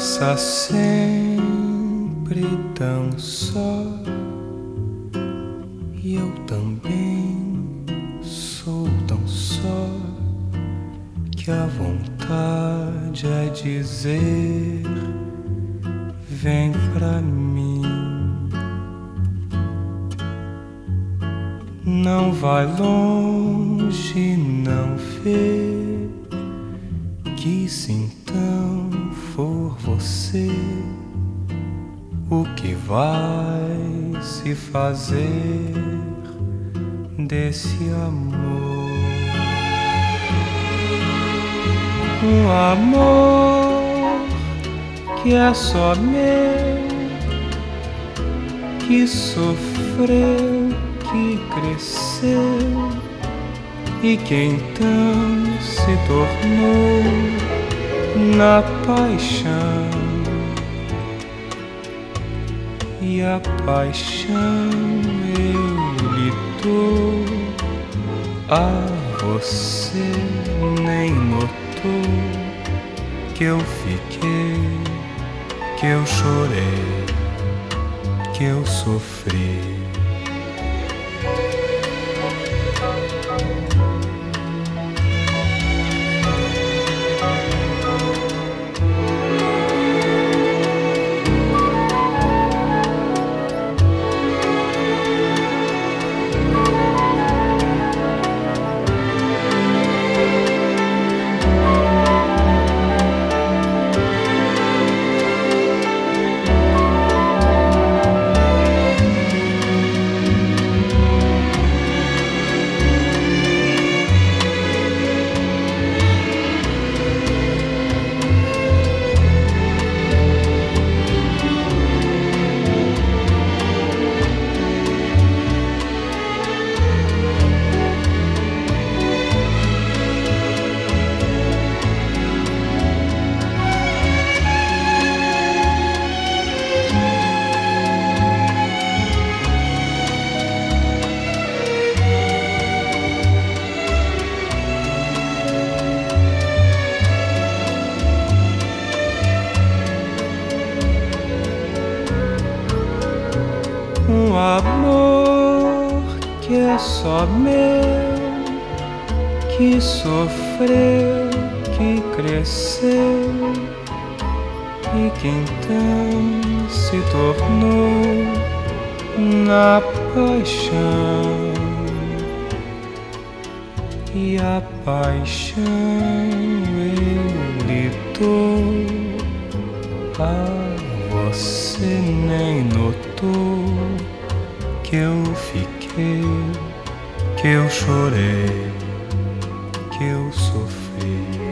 passa sempre tão só. E eu também sou tão só que a vontade é dizer: Vem pra mim. Não vai longe, o que vai se fazer desse amor? Um amor que é só meu, que sofreu, que cresceu e que então se tornou na paixão. E a paixão eu lhe dou a você nem notou que eu fiquei, que eu chorei, que eu sofri. Um amor que é só meu, que sofreu, que cresceu e que então se tornou na paixão. E a paixão eu lhe dou a você nem notou que eu fiquei, que eu chorei, que eu sofri.